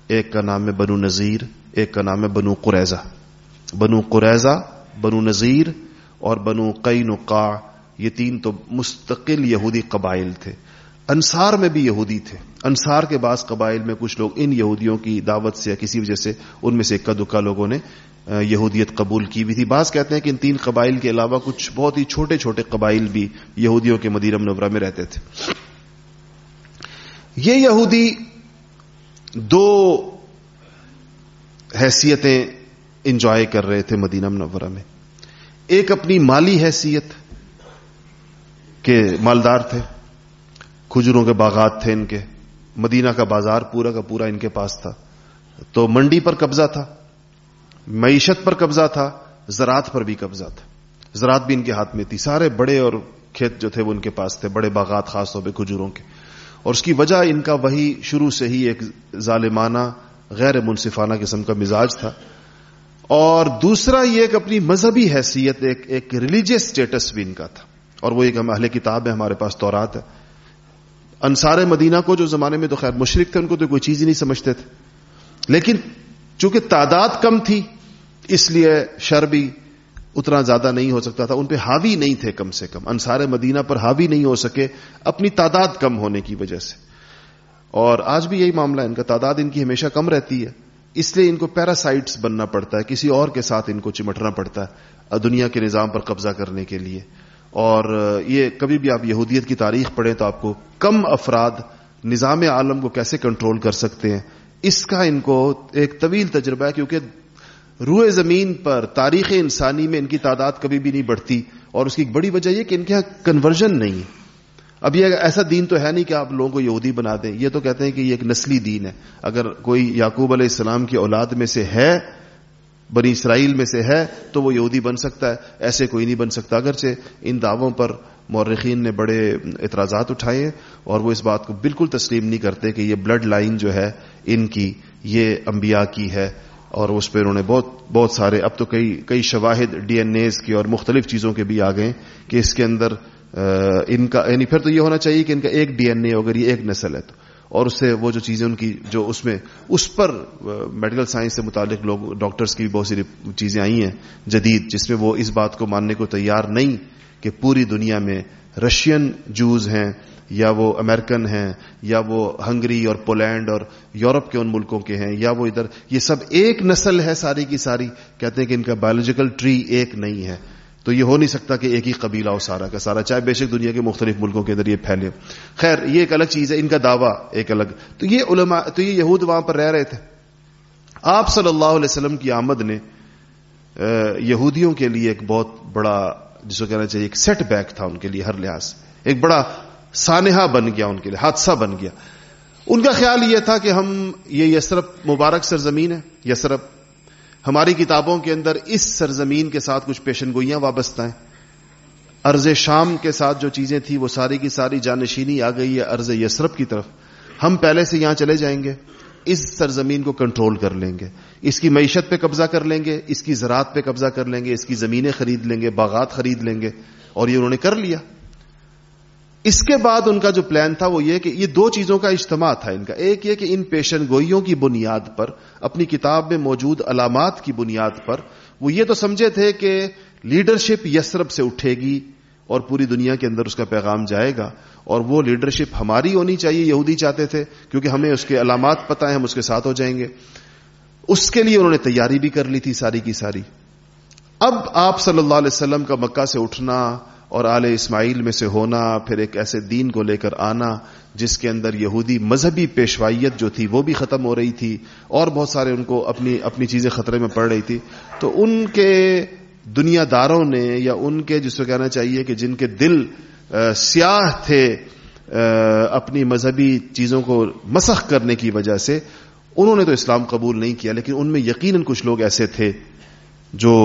ایک کا نام ہے بنو نذیر۔ ایک کا نام ہے بنو قریضہ بنو قریضہ بنو نذیر اور بنو قین قا یہ تین تو مستقل یہودی قبائل تھے۔ انصار میں بھی یہودی تھے۔ انصار کے بعض قبائل میں کچھ لوگ ان یہودیوں کی دعوت سے یا کسی وجہ سے ان میں سے اکا دکا لوگوں نے یہودیت قبول کی بھی تھی۔ بعض کہتے ہیں کہ ان تین قبائل کے علاوہ کچھ بہت ہی چھوٹے چھوٹے قبائل بھی یہودیوں کے مدینہ منورہ میں رہتے تھے۔ یہ یہودی دو حیثیتیں انجوائے کر رہے تھے مدینہ منورہ میں۔ ایک اپنی مالی حیثیت کے مالدار تھے، کھجوروں کے باغات تھے ان کے۔ مدینہ کا بازار پورا کا پورا ان کے پاس تھا۔ تو منڈی پر قبضہ تھا، معیشت پر قبضہ تھا، زراعت پر بھی قبضہ تھا۔ زراعت بھی ان کے ہاتھ میں تھی۔ سارے بڑے اور کھیت جو تھے وہ ان کے پاس تھے، بڑے باغات خاص طور پہ کھجوروں کے۔ اور اس کی وجہ ان کا وہی شروع سے ہی ایک ظالمانہ غیر منصفانہ قسم کا مزاج تھا۔ اور دوسرا یہ ایک اپنی مذہبی حیثیت، ایک ایک ریلیجیس اسٹیٹس بھی ان کا تھا۔ اور وہ ایک ہم اہل کتاب ہے ہمارے پاس تورات ہے۔ انصار مدینہ کو جو زمانے میں تو خیر مشرق تھے، ان کو تو کوئی چیز ہی نہیں سمجھتے تھے۔ لیکن چونکہ تعداد کم تھی، اس لیے شر بھی اتنا زیادہ نہیں ہو سکتا تھا۔ ان پہ حاوی نہیں تھے کم سے کم۔ انصار مدینہ پر حاوی نہیں ہو سکے اپنی تعداد کم ہونے کی وجہ سے۔ اور آج بھی یہی معاملہ ہے، ان کا تعداد ان کی ہمیشہ کم رہتی ہے۔ اس لیے ان کو پیراسائٹس بننا پڑتا ہے، کسی اور کے ساتھ ان کو چمٹنا پڑتا ہے دنیا کے نظام پر قبضہ کرنے کے لیے۔ اور یہ کبھی بھی آپ یہودیت کی تاریخ پڑھیں تو آپ کو کم افراد نظام عالم کو کیسے کنٹرول کر سکتے ہیں۔ اس کا ان کو ایک طویل تجربہ ہے، کیونکہ روئے زمین پر تاریخ انسانی میں ان کی تعداد کبھی بھی نہیں بڑھتی۔ اور اس کی ایک بڑی وجہ یہ کہ ان کے یہاں کنورژن نہیں ہے۔ اب یہ ایسا دین تو ہے نہیں کہ آپ لوگوں کو یہودی بنا دیں۔ یہ تو کہتے ہیں کہ یہ ایک نسلی دین ہے۔ اگر کوئی یعقوب علیہ السلام کی اولاد میں سے ہے، بنی اسرائیل میں سے ہے، تو وہ یہودی بن سکتا ہے۔ ایسے کوئی نہیں بن سکتا۔ اگرچہ ان دعووں پر مورخین نے بڑے اعتراضات اٹھائے اور وہ اس بات کو بالکل تسلیم نہیں کرتے کہ یہ بلڈ لائن جو ہے، ان کی، یہ انبیاء کی ہے۔ اور اس پہ انہوں نے بہت بہت سارے، اب تو کئی کئی شواہد، ڈی این ایز کی اور مختلف چیزوں کے بھی آ گئے کہ اس کے اندر ان کا یعنی پھر تو یہ ہونا چاہیے کہ ان کا ایک ڈی این اے اگر یہ ایک نسل ہے تو۔ اور اس سے وہ جو چیزیں ان کی جو اس میں اس پر میڈیکل سائنس سے متعلق لوگ ڈاکٹرز کی بھی بہت سی چیزیں آئی ہیں جدید، جس میں وہ اس بات کو ماننے کو تیار نہیں کہ پوری دنیا میں رشین جوز ہیں یا وہ امریکن ہیں یا وہ ہنگری اور پولینڈ اور یورپ کے ان ملکوں کے ہیں یا وہ ادھر یہ سب ایک نسل ہے ساری کی ساری۔ کہتے ہیں کہ ان کا بایولوجیکل ٹری ایک نہیں ہے۔ تو یہ ہو نہیں سکتا کہ ایک ہی قبیلہ ہو سارا کا سارا، چاہے بے شک دنیا کے مختلف ملکوں کے اندر یہ پھیلے۔ خیر، یہ ایک الگ چیز ہے، ان کا دعویٰ ایک الگ۔ تو یہ علماء، تو یہ یہود وہاں پر رہ رہے تھے۔ آپ صلی اللہ علیہ وسلم کی آمد نے یہودیوں کے لیے ایک بہت بڑا، جس کو کہنا چاہیے، ایک سیٹ بیک تھا ان کے لیے ہر لحاظ ایک بڑا سانحہ بن گیا ان کے لیے، حادثہ بن گیا۔ ان کا خیال یہ تھا کہ ہم، یہ یسرف مبارک سرزمین ہے یسرف ہماری کتابوں کے اندر اس سرزمین کے ساتھ کچھ پیشن گوئیاں وابستہ ہیں۔ ارض شام کے ساتھ جو چیزیں تھیں وہ ساری کی ساری جانشینی آ گئی ہے ارض یسرف کی طرف۔ ہم پہلے سے یہاں چلے جائیں گے۔ اس سرزمین کو کنٹرول کر لیں گے۔ اس کی معیشت پہ قبضہ کر لیں گے۔ اس کی زراعت پہ قبضہ کر لیں گے۔ اس کی زمینیں خرید لیں گے، باغات خرید لیں گے۔ اور یہ انہوں نے کر لیا۔ اس کے بعد ان کا جو پلان تھا وہ یہ کہ یہ دو چیزوں کا اجتماع تھا ان کا۔ ایک یہ کہ ان پیشن گوئیوں کی بنیاد پر، اپنی کتاب میں موجود علامات کی بنیاد پر۔ وہ یہ تو سمجھے تھے کہ لیڈرشپ یسرب سے اٹھے گی اور پوری دنیا کے اندر اس کا پیغام جائے گا۔ اور وہ لیڈرشپ ہماری ہونی چاہیے، یہودی چاہتے تھے، کیونکہ ہمیں اس کے علامات پتہ ہیں، ہم اس کے ساتھ ہو جائیں گے۔ اس کے لیے انہوں نے تیاری بھی کر لی تھی ساری کی ساری۔ اب آپ صلی اللہ علیہ وسلم کا مکہ سے اٹھنا اور آل اسماعیل میں سے ہونا، پھر ایک ایسے دین کو لے کر آنا جس کے اندر یہودی مذہبی پیشوائیت جو تھی وہ بھی ختم ہو رہی تھی اور بہت سارے ان کو اپنی اپنی چیزیں خطرے میں پڑ رہی تھی۔ تو ان کے دنیا داروں نے یا ان کے جس کو کہنا چاہیے کہ جن کے دل سیاہ تھے اپنی مذہبی چیزوں کو مسخ کرنے کی وجہ سے انہوں نے تو اسلام قبول نہیں کیا، لیکن ان میں یقیناً کچھ لوگ ایسے تھے جو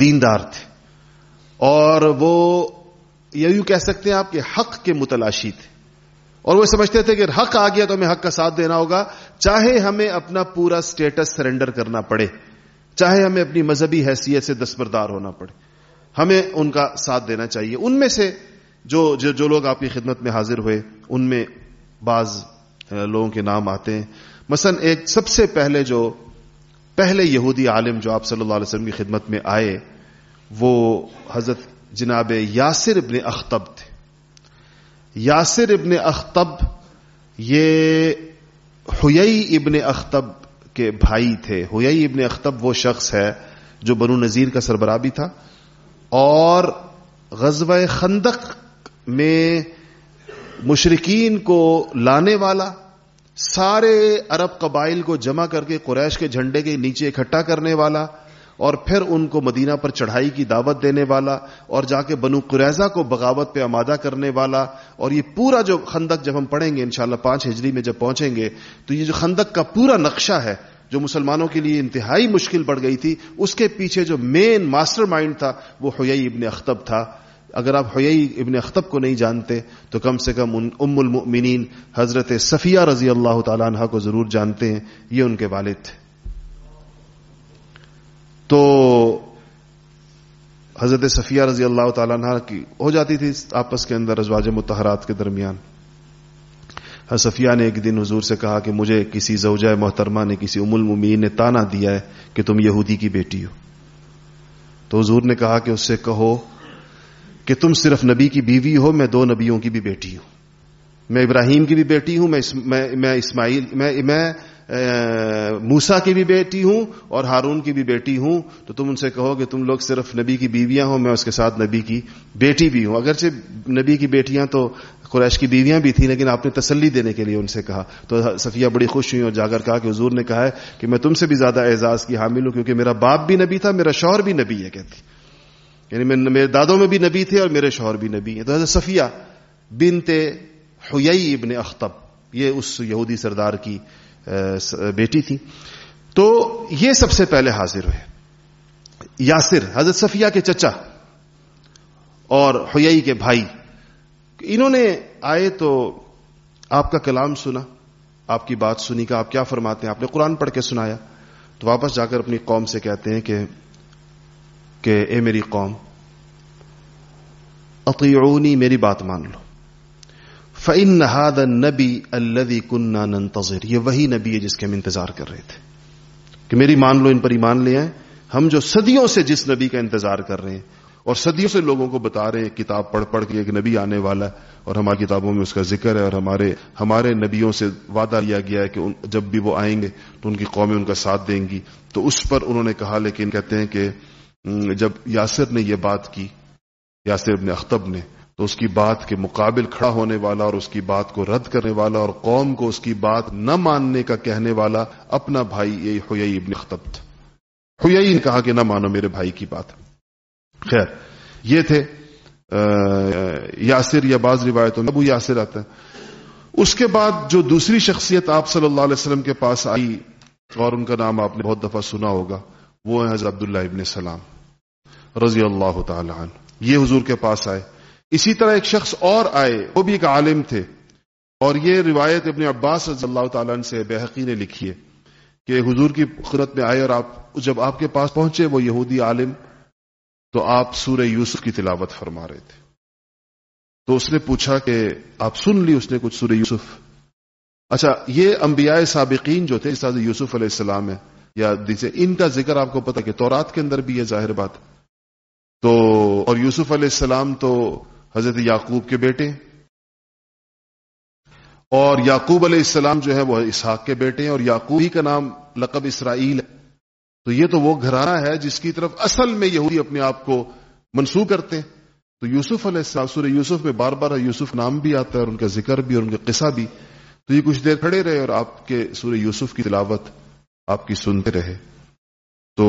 دیندار تھے۔ اور وہ یوں کہہ سکتے ہیں آپ کہ حق کے متلاشی تھے۔ اور وہ سمجھتے تھے کہ حق آ گیا تو ہمیں حق کا ساتھ دینا ہوگا۔ چاہے ہمیں اپنا پورا سٹیٹس سرنڈر کرنا پڑے چاہے ہمیں اپنی مذہبی حیثیت سے دستبردار ہونا پڑے ہمیں ان کا ساتھ دینا چاہیے۔ ان میں سے جو جو, جو لوگ آپ کی خدمت میں حاضر ہوئے ان میں بعض لوگوں کے نام آتے ہیں۔ مثلا ایک سب سے پہلے جو پہلے یہودی عالم جو آپ صلی اللہ علیہ وسلم کی خدمت میں آئے وہ حضرت جناب یاسر ابن اختب تھے۔ یاسر ابن اختب یہ ہوئی ابن اختب کے بھائی تھے۔ ہوئی ابن اختب وہ شخص ہے جو بنو نذیر کا سربراہ بھی تھا۔ اور غزوہ خندق میں مشرقین کو لانے والا سارے عرب قبائل کو جمع کر کے قریش کے جھنڈے کے نیچے اکٹھا کرنے والا اور پھر ان کو مدینہ پر چڑھائی کی دعوت دینے والا اور جا کے بنو قریضہ کو بغاوت پہ آمادہ کرنے والا اور یہ پورا جو خندق جب ہم پڑھیں گے انشاءاللہ پانچ ہجری میں جب پہنچیں گے تو یہ جو خندق کا پورا نقشہ ہے جو مسلمانوں کے لیے انتہائی مشکل پڑ گئی تھی، اس کے پیچھے جو مین ماسٹر مائنڈ تھا، وہ ہوئی ابن اختب تھا۔ اگر آپ ہوئی ابن اختب کو نہیں جانتے تو کم سے کم ام المؤمنین حضرت صفیہ رضی اللہ تعالیٰ عنہ کو ضرور جانتے ہیں، یہ ان کے والد تھے۔ تو حضرت صفیہ رضی اللہ تعالیٰ عنہ کی ہو جاتی تھی آپس کے اندر ازواج متحرات کے درمیان۔ صفیہ نے ایک دن حضور سے کہا کہ مجھے کسی زوجہ محترمہ نے کسی ام المین نے تانا دیا ہے کہ تم یہودی کی بیٹی ہو۔ تو حضور نے کہا کہ اس سے کہو کہ تم صرف نبی کی بیوی ہو، میں دو نبیوں کی بھی بیٹی ہوں۔ میں ابراہیم کی بھی بیٹی ہوں، میں اسماعیل میں موسا کی بھی بیٹی ہوں اور ہارون کی بھی بیٹی ہوں، تو تم ان سے کہو کہ تم لوگ صرف نبی کی بیویاں ہو، میں اس کے ساتھ نبی کی بیٹی بھی ہوں۔ اگرچہ نبی کی بیٹیاں تو قریش کی بیویاں بھی تھیں، لیکن آپ نے تسلی دینے کے لیے ان سے کہا۔ تو صفیہ بڑی خوش ہوئی اور جا کر کہا کہ حضور نے کہا ہے کہ میں تم سے بھی زیادہ اعزاز کی حامل ہوں، کیونکہ میرا باپ بھی نبی تھا، میرا شوہر بھی نبی ہے، کہتی۔ یعنی میرے دادوں میں بھی نبی تھے اور میرے شوہر بھی نبی ہیں۔ تو حضرت صفیہ بنت ہوئی ابن اختب یہ اس یہودی سردار کی بیٹی تھی۔ تو یہ سب سے پہلے حاضر ہوئے۔ یاسر، حضرت صفیہ کے چچا اور ہوئی کے بھائی۔ انہوں نے آئے تو آپ کا کلام سنا، آپ کی بات سنی کا آپ کیا فرماتے ہیں؟ آپ نے قرآن پڑھ کے سنایا۔ تو واپس جا کر اپنی قوم سے کہتے ہیں کہ کہ اے میری قوم، اطیعونی میری بات مان لو۔ فعن نہاد نبی الدی کنہ ننتظر۔ یہ وہی نبی ہے جس کے ہم انتظار کر رہے تھے۔ کہ میری مان لو، ان پر ایمان لے آئے ہم جو صدیوں سے جس نبی کا انتظار کر رہے ہیں اور صدیوں سے لوگوں کو بتا رہے ہیں، کتاب پڑھ پڑھ کے ایک نبی آنے والا ہے اور ہماری کتابوں میں اس کا ذکر ہے اور ہمارے ہمارے نبیوں سے وعدہ لیا گیا ہے کہ جب بھی وہ آئیں گے تو ان کی قومیں ان کا ساتھ دیں گی۔ تو اس پر انہوں نے کہا، لیکن کہتے ہیں کہ جب یاسر نے یہ بات کی، یاسر ابن اختب نے تو اس کی بات کے مقابل کھڑا ہونے والا اور اس کی بات کو رد کرنے والا اور قوم کو اس کی بات نہ ماننے کا کہنے والا اپنا بھائی ہوئی ابن اختب تھا۔ ہوئی نے کہا کہ نہ مانو میرے بھائی کی بات۔ خیر، یہ تھے یاسر یا بعض روایتوں ابو یاسر آتا ہے۔ اس کے بعد جو دوسری شخصیت آپ صلی اللہ علیہ وسلم کے پاس آئی، اور ان کا نام آپ نے بہت دفعہ سنا ہوگا، وہ ہے حضرت عبداللہ ابن سلام رضی اللہ تعالی عنہ۔ یہ حضور کے پاس آئے۔ اسی طرح ایک شخص اور آئے، وہ بھی ایک عالم تھے۔ اور یہ روایت ابن عباس رضی اللہ تعالیٰ سے بحقی نے لکھی ہے کہ حضور کی خدمت میں آئے اور آپ، جب آپ کے پاس پہنچے وہ یہودی عالم، تو آپ سورہ یوسف کی تلاوت فرما رہے تھے۔ تو اس نے پوچھا کہ آپ سن لی اس نے کچھ سورہ یوسف؟ اچھا یہ انبیاء سابقین جو تھے حضرت یوسف علیہ السلام ہے یا دیجیے ان کا ذکر آپ کو پتا کہ تورات کے اندر بھی ہے ظاہر بات۔ تو، اور یوسف علیہ السلام تو حضرت یعقوب کے بیٹے اور یعقوب علیہ السلام جو ہے وہ اسحاق کے بیٹے ہیں اور یعقوب ہی کا نام لقب اسرائیل ہے۔ تو یہ تو وہ گھرانہ ہے جس کی طرف اصل میں یہودی اپنے آپ کو منسوخ کرتے ہیں۔ تو یوسف علیہ السلام، سورہ یوسف میں بار بار یوسف نام بھی آتا ہے اور ان کا ذکر بھی اور ان کا قصہ بھی۔ تو یہ کچھ دیر کھڑے رہے اور آپ کے سورہ یوسف کی تلاوت آپ کی سنتے رہے۔ تو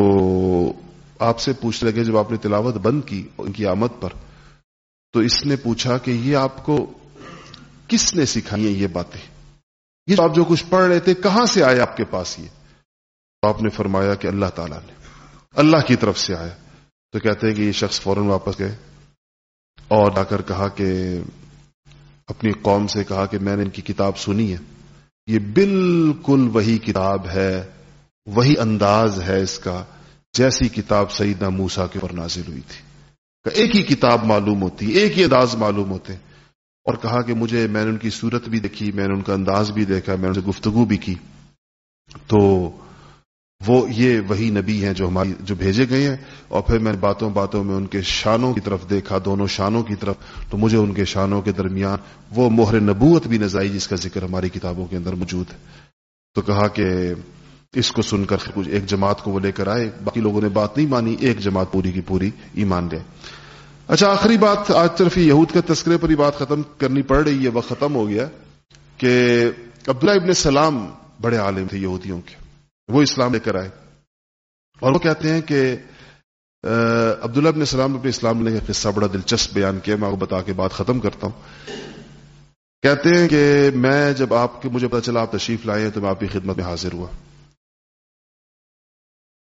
آپ سے پوچھنے لگے جب آپ نے تلاوت بند کی ان کی آمد پر۔ تو اس نے پوچھا کہ یہ آپ کو کس نے سکھائی ہیں یہ باتیں؟ یہ آپ جو کچھ پڑھ رہے تھے، کہاں سے آئے آپ کے پاس یہ؟ تو آپ نے فرمایا کہ اللہ تعالیٰ نے، اللہ کی طرف سے آیا۔ تو کہتے ہیں کہ یہ شخص فوراً واپس گئے اور آ کر کہا کہ، اپنی قوم سے کہا کہ میں نے ان کی کتاب سنی ہے۔ یہ بالکل وہی کتاب ہے، وہی انداز ہے اس کا، جیسی کتاب سیدنا موسا کے اوپر نازل ہوئی تھی۔ ایک ہی کتاب معلوم ہوتی، ایک ہی انداز معلوم ہوتے۔ اور کہا کہ مجھے میں نے ان کی صورت بھی دیکھی، میں نے ان کا انداز بھی دیکھا، میں نے ان سے گفتگو بھی کی۔ تو وہ یہ وہی نبی ہیں جو ہماری، جو بھیجے گئے ہیں۔ اور پھر میں باتوں باتوں میں ان کے شانوں کی طرف دیکھا، دونوں شانوں کی طرف۔ تو مجھے ان کے شانوں کے درمیان وہ مہر نبوت بھی نظر آئی جس کا ذکر ہماری کتابوں کے اندر موجود ہے۔ تو کہا کہ اس کو سن کر کچھ ایک جماعت کو وہ لے کر آئے، باقی لوگوں نے بات نہیں مانی، ایک جماعت پوری کی پوری ایمان لے۔ اچھا آخری بات، آج طرف یہود کے تذکرے پر ہی بات ختم کرنی پڑ رہی ہے وہ ختم ہو گیا کہ عبداللہ ابن سلام بڑے عالم تھے یہودیوں کے۔ وہ اسلام لے کر آئے۔ اور وہ کہتے ہیں کہ عبداللہ ابن سلام اپنے اسلام کا قصہ بڑا دلچسپ بیان کیا، میں آپ کو بتا کے بات ختم کرتا ہوں۔ کہتے ہیں کہ میں جب آپ کے مجھے پتا چلا آپ تشریف لائے تو میں آپ کی خدمت میں حاضر ہوا۔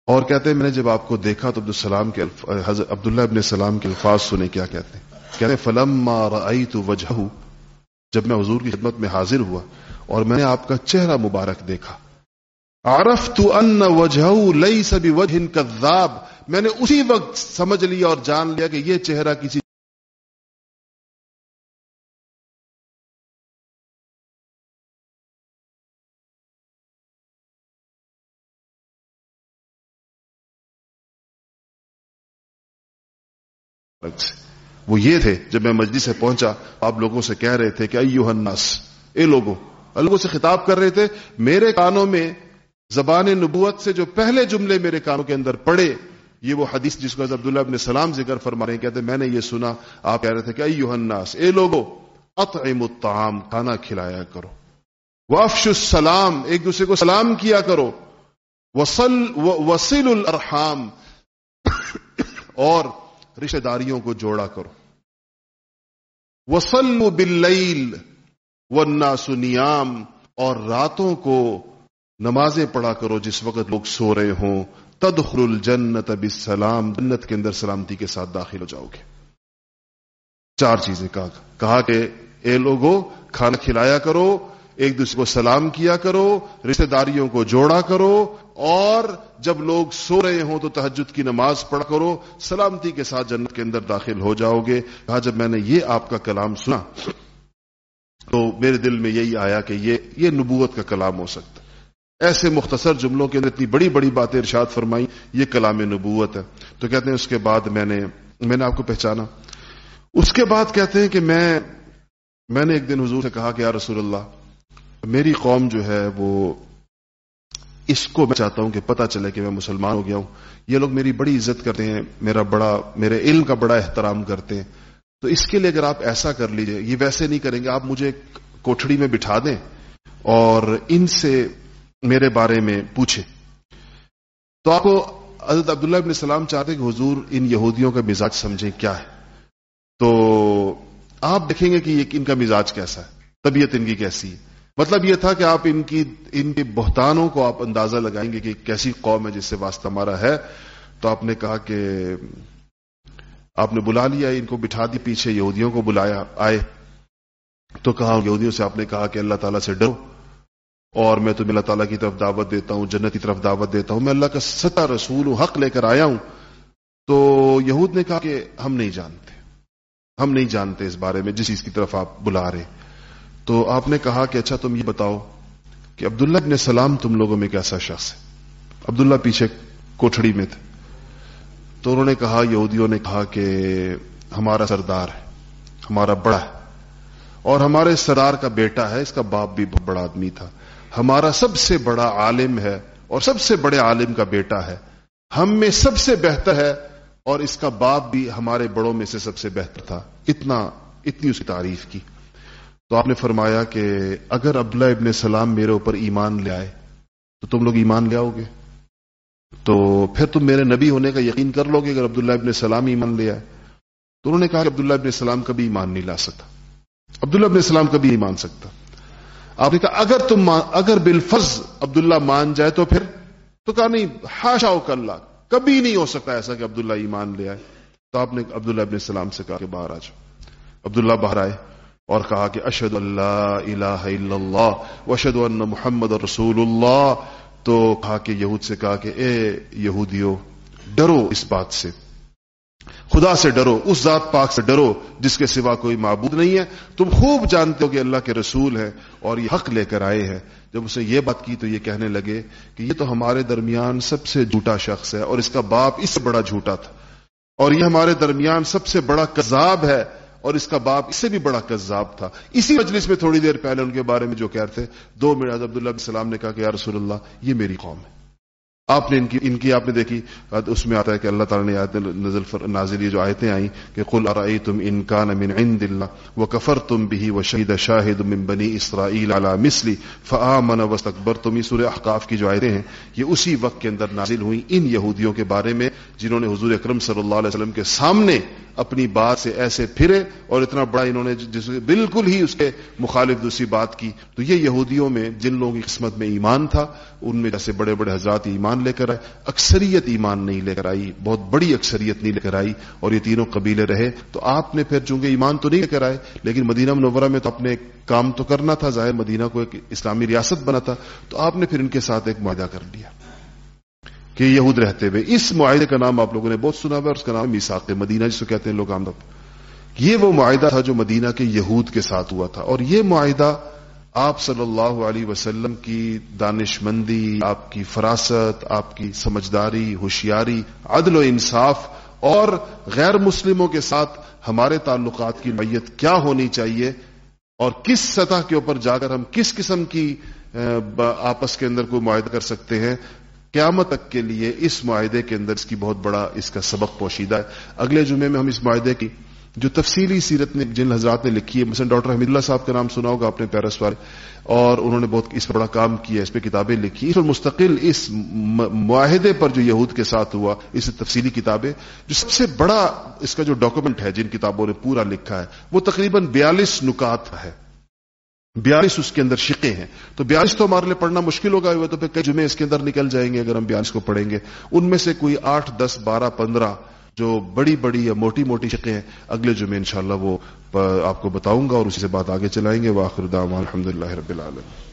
اور کہتے ہیں، میں نے جب آپ کو دیکھا تو عبدالسلام کے حضرت عبداللہ ابن السلام کے الفاظ سنے کیا کہتے ہیں؟ کہتے ہیں فلم تو وجہ جب میں حضور کی خدمت میں حاضر ہوا اور میں نے آپ کا چہرہ مبارک دیکھا۔ عرف تو ان وجہ لئی سبھی وجہ میں نے اسی وقت سمجھ لیا اور جان لیا کہ یہ چہرہ کسی وہ یہ تھے، جب میں مجلس سے پہنچا، آپ لوگوں سے کہہ رہے تھے کہ ایوہ الناس، اے لوگوں لوگوں سے خطاب کر رہے تھے، میرے کانوں میں زبان نبوت سے جو پہلے جملے میرے کانوں کے اندر پڑے، یہ وہ حدیث جس کو عبداللہ ابن سلام ذکر فرما رہے ہیں، کہتے ہیں، میں نے یہ سنا، آپ کہہ رہے تھے کہ ایوہ الناس، اے لوگوں اطعم الطعام، کھانا کھلایا کرو۔ وافش السلام، ایک دوسرے کو سلام کیا کرو۔ وصل وصل الارحام۔ اور رشتہ داریوں کو جوڑا کرو۔ وسل بل و نیام اور راتوں کو نمازیں پڑھا کرو جس وقت لوگ سو رہے ہوں۔ تدخل الجنت بالسلام، جنت کے اندر سلامتی کے ساتھ داخل ہو جاؤ گے۔ چار چیزیں کہا کہا کہ اے لوگوں کھانا کھلایا کرو، ایک دوسرے کو سلام کیا کرو، رشتہ داریوں کو جوڑا کرو اور جب لوگ سو رہے ہوں تو تحجد کی نماز پڑھ کرو، سلامتی کے ساتھ جنت کے اندر داخل ہو جاؤ گے۔ کہا جب میں نے یہ آپ کا کلام سنا، تو میرے دل میں یہی آیا کہ یہ یہ نبوت کا کلام ہو سکتا۔ ایسے مختصر جملوں کے اندر اتنی بڑی بڑی باتیں ارشاد فرمائی یہ کلام نبوت ہے۔ تو کہتے ہیں اس کے بعد میں نے میں نے آپ کو پہچانا۔ اس کے بعد کہتے ہیں کہ میں میں نے ایک دن حضور سے کہا کہ یا رسول اللہ، میری قوم جو ہے وہ اس کو میں چاہتا ہوں کہ پتہ چلے کہ میں مسلمان ہو گیا ہوں۔ یہ لوگ میری بڑی عزت کرتے ہیں، میرا بڑا، میرے علم کا بڑا احترام کرتے ہیں۔ تو اس کے لیے اگر آپ ایسا کر لیجیے، یہ ویسے نہیں کریں گے، آپ مجھے کوٹڑی میں بٹھا دیں اور ان سے میرے بارے میں پوچھیں۔ تو آپ کو حضرت عبداللہ ابن السلام چاہتے کہ حضور ان یہودیوں کا مزاج سمجھیں کیا ہے۔ تو آپ دیکھیں گے کہ ان کا مزاج کیسا ہے، طبیعت ان کی کیسی ہے۔ مطلب یہ تھا کہ آپ ان کی، ان کے بہتانوں کو آپ اندازہ لگائیں گے کہ کیسی قوم ہے جس سے واسطہ ہمارا ہے۔ تو آپ نے کہا کہ آپ نے بلا لیا، ان کو بٹھا دی پیچھے، یہودیوں کو بلایا، آئے۔ تو کہا، یہودیوں سے آپ نے کہا کہ اللہ تعالیٰ سے ڈرو۔ اور میں تمہیں اللہ تعالیٰ کی طرف دعوت دیتا ہوں جنت کی طرف دعوت دیتا ہوں۔ میں اللہ کا ستا رسول ہوں حق لے کر آیا ہوں۔ تو یہود نے کہا کہ ہم نہیں جانتے، ہم نہیں جانتے اس بارے میں جس چیز کی طرف آپ بلا رہے۔ تو آپ نے کہا کہ اچھا تم یہ بتاؤ کہ عبداللہ ابن سلام تم لوگوں میں کیسا شخص ہے؟ عبداللہ پیچھے کوٹڑی میں تھے۔ تو انہوں نے کہا، یہودیوں نے کہا کہ ہمارا سردار ہے، ہمارا بڑا ہے، اور ہمارے سردار کا بیٹا ہے، اس کا باپ بھی بہت بڑا آدمی تھا۔ ہمارا سب سے بڑا عالم ہے اور سب سے بڑے عالم کا بیٹا ہے۔ ہم میں سب سے بہتر ہے اور اس کا باپ بھی ہمارے بڑوں میں سے سب سے بہتر تھا۔ اتنا، اتنی اس کی تعریف کی۔ تو آپ نے فرمایا کہ اگر عبداللہ ابن سلام میرے اوپر ایمان لے آئے، تو تم لوگ ایمان لے آؤ گے۔ تو پھر تم میرے نبی ہونے کا یقین کر لو گے اگر عبداللہ ابن سلام ایمان لے آئے۔ تو انہوں نے کہا کہ عبداللہ ابن سلام کبھی ایمان نہیں لا سکتا۔ عبداللہ ابن سلام کبھی نہیں مان سکتا۔ آپ نے کہا، اگر تم اگر بالفظ عبداللہ مان جائے تو پھر تو کہا نہیں ہاشا اللہ، کبھی نہیں ہو سکتا ایسا کہ عبداللہ ایمان لے آئے۔ تو آپ نے عبداللہ ابن السلام سے کہا کہ باہر آ جاؤ۔ عبداللہ باہر آئے۔ اور کہا کہ اشد اللہ الہ الا اللہ وشد ان محمد رسول اللہ تو کہا کہ یہود سے کہا کہ اے یہودیو، ڈرو اس بات سے۔ خدا سے ڈرو، اس ذات پاک سے ڈرو جس کے سوا کوئی معبود نہیں ہے۔ تم خوب جانتے ہو کہ اللہ کے رسول ہے اور یہ حق لے کر آئے ہیں۔ جب اسے یہ بات کی تو یہ کہنے لگے کہ یہ تو ہمارے درمیان سب سے جھوٹا شخص ہے اور اس کا باپ اس سے بڑا جھوٹا تھا۔ اور یہ ہمارے درمیان سب سے بڑا کذاب ہے۔ اور اس کا باپ اس سے بھی بڑا کذاب تھا۔ اسی مجلس میں تھوڑی دیر پہلے ان کے بارے میں جو کہہ رہے دو مراد عبداللہ علیہ السلام نے کہا کہ یا رسول اللہ، یہ میری قوم ہے۔ آپ نے ان کی ان کی آپ نے دیکھی اس میں آتا ہے کہ اللہ تعالیٰ نے آیت نزل نازل جو آیتیں آئیں کہ قل ارائی تم انکان من عند اللہ و کفر تم بھی و شہید شاہد من بنی اسرائیل علی مسلی فآمن وستکبر تم یہ سورہ احقاف کی جو آیتیں ہیں، یہ اسی وقت کے اندر نازل ہوئی ان یہودیوں کے بارے میں جنہوں نے حضور اکرم صلی اللہ علیہ وسلم کے سامنے اپنی بات سے ایسے پھرے اور اتنا بڑا انہوں نے جس بالکل ہی اس کے مخالف دوسری بات کی۔ تو یہ یہودیوں میں، جن لوگوں کی قسمت میں ایمان تھا ان میں جیسے بڑے بڑے حضرات ایمان لے کر آئے، اکثریت ایمان نہیں لے کر آئی، بہت بڑی اکثریت نہیں لے کر آئی، اور یہ تینوں قبیلے رہے، تو آپ نے پھر چونکہ ایمان تو نہیں لے کر آئے، لیکن مدینہ منورہ میں تو اپنے کام تو کرنا تھا، ظاہر مدینہ کو ایک اسلامی ریاست بنا تھا، تو آپ نے پھر ان کے ساتھ ایک معاہدہ کر لیا کہ یہود رہتے ہوئے۔ اس معاہدے کا نام آپ لوگوں نے بہت سنا ہوا اور اس کا نام میساق مدینہ، جس کو کہتے ہیں لوگ آمد یہ وہ معاہدہ تھا جو مدینہ کے یہود کے ساتھ ہوا تھا، اور یہ معاہدہ آپ صلی اللہ علیہ وسلم کی دانش مندی آپ کی فراست، آپ کی سمجھداری، ہوشیاری، عدل و انصاف اور غیر مسلموں کے ساتھ ہمارے تعلقات کی میت کیا ہونی چاہیے اور کس سطح کے اوپر جا کر ہم کس قسم کی آپس کے اندر کوئی معاہدہ کر سکتے ہیں؟ قیامت تک کے لیے اس معاہدے کے اندر اس کی بہت بڑا اس کا سبق پوشیدہ ہے۔ اگلے جمعے میں ہم اس معاہدے کی جو تفصیلی سیرت نے جن حضرات نے لکھی ہے، مثلا ڈاکٹر حمید اللہ صاحب کا نام سنا ہوگا اپنے پیرس والے اور انہوں نے بہت اس پر بڑا کام کیا، اس پہ کتابیں لکھی۔ اور مستقل اس معاہدے پر جو یہود کے ساتھ ہوا، اس تفصیلی کتابیں، جو سب سے بڑا اس کا جو ڈاکومنٹ ہے، جن کتابوں نے پورا لکھا ہے، وہ تقریباً بیالیس نکات ہے۔ بیالیس اس کے اندر شکے ہیں۔ تو بیالیس تو ہمارے لیے پڑھنا مشکل ہوگا تو پھر کئی جمعے اس کے اندر نکل جائیں گے اگر ہم بیالیس کو پڑھیں گے۔ ان میں سے کوئی آٹھ، دس، بارہ، پندرہ جو بڑی بڑی یا موٹی موٹی شکیں ہیں اگلے جمعے انشاءاللہ وہ آپ کو بتاؤں گا اور اسی سے بات آگے چلائیں گے۔ واخر دعوان الحمد للہ رب العالمین۔